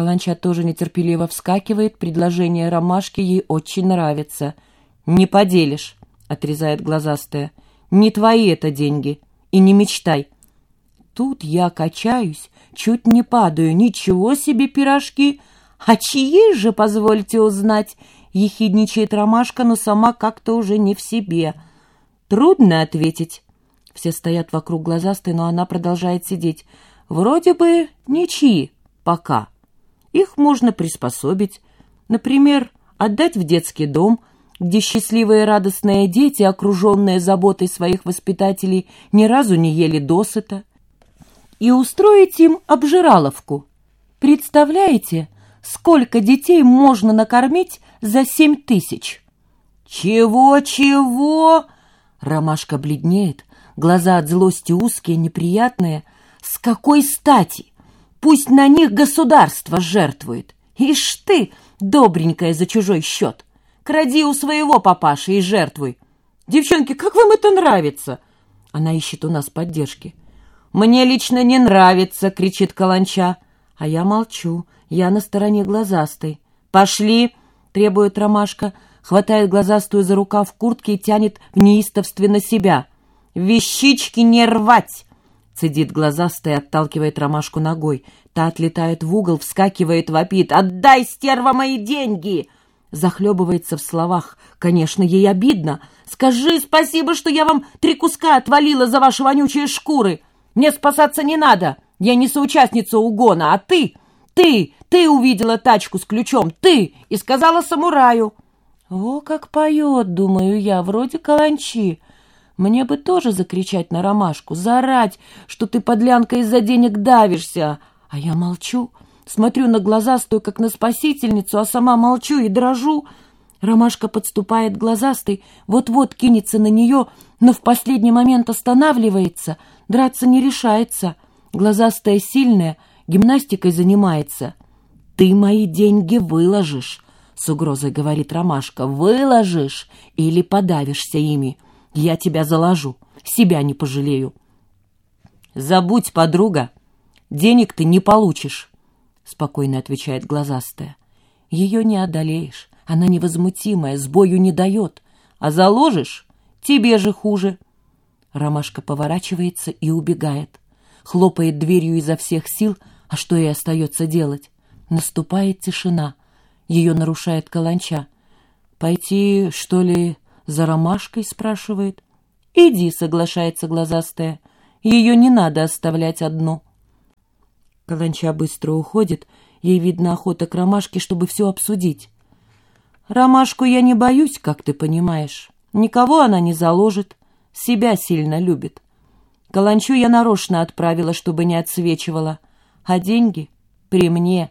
Каланча тоже нетерпеливо вскакивает, предложение ромашки ей очень нравится. «Не поделишь», — отрезает глазастая. «Не твои это деньги, и не мечтай». Тут я качаюсь, чуть не падаю. Ничего себе пирожки! А чьи же, позвольте узнать? Ехидничает ромашка, но сама как-то уже не в себе. Трудно ответить. Все стоят вокруг глазастой, но она продолжает сидеть. Вроде бы ничьи пока. Их можно приспособить. Например, отдать в детский дом, где счастливые и радостные дети, окруженные заботой своих воспитателей, ни разу не ели досыта. И устроить им обжираловку. Представляете, сколько детей можно накормить за семь тысяч? «Чего-чего?» Ромашка бледнеет, глаза от злости узкие, неприятные. «С какой стати? Пусть на них государство жертвует. Ишь ты, добренькая за чужой счет. Кради у своего папаши и жертвуй. Девчонки, как вам это нравится?» Она ищет у нас поддержки. «Мне лично не нравится!» — кричит Каланча. А я молчу, я на стороне глазастой. «Пошли!» — требует Ромашка, хватает глазастую за рукав куртки и тянет в неистовстве на себя. «Вещички не рвать!» Цедит глазастая, отталкивает ромашку ногой. Та отлетает в угол, вскакивает, вопит. «Отдай, стерва, мои деньги!» Захлебывается в словах. Конечно, ей обидно. «Скажи спасибо, что я вам три куска отвалила за ваши вонючие шкуры!» Мне спасаться не надо. Я не соучастница угона, а ты, ты, ты увидела тачку с ключом, ты, и сказала самураю. О, как поет, думаю я, вроде каланчи. Мне бы тоже закричать на ромашку, заорать, что ты, подлянка, из-за денег давишься. А я молчу, смотрю на глазастую, как на спасительницу, а сама молчу и дрожу. Ромашка подступает глазастой, вот-вот кинется на нее, но в последний момент останавливается, драться не решается. Глазастая сильная, гимнастикой занимается. «Ты мои деньги выложишь», — с угрозой говорит Ромашка. «Выложишь или подавишься ими. Я тебя заложу, себя не пожалею». «Забудь, подруга, денег ты не получишь», — спокойно отвечает глазастая. «Ее не одолеешь». Она невозмутимая, сбою не дает. А заложишь — тебе же хуже. Ромашка поворачивается и убегает. Хлопает дверью изо всех сил, а что ей остается делать? Наступает тишина. Ее нарушает каланча. «Пойти, что ли, за ромашкой?» — спрашивает. «Иди», — соглашается глазастая. «Ее не надо оставлять одну». Каланча быстро уходит. Ей видно охота к ромашке, чтобы все обсудить. Ромашку я не боюсь, как ты понимаешь. Никого она не заложит, себя сильно любит. Каланчу я нарочно отправила, чтобы не отсвечивала, а деньги при мне.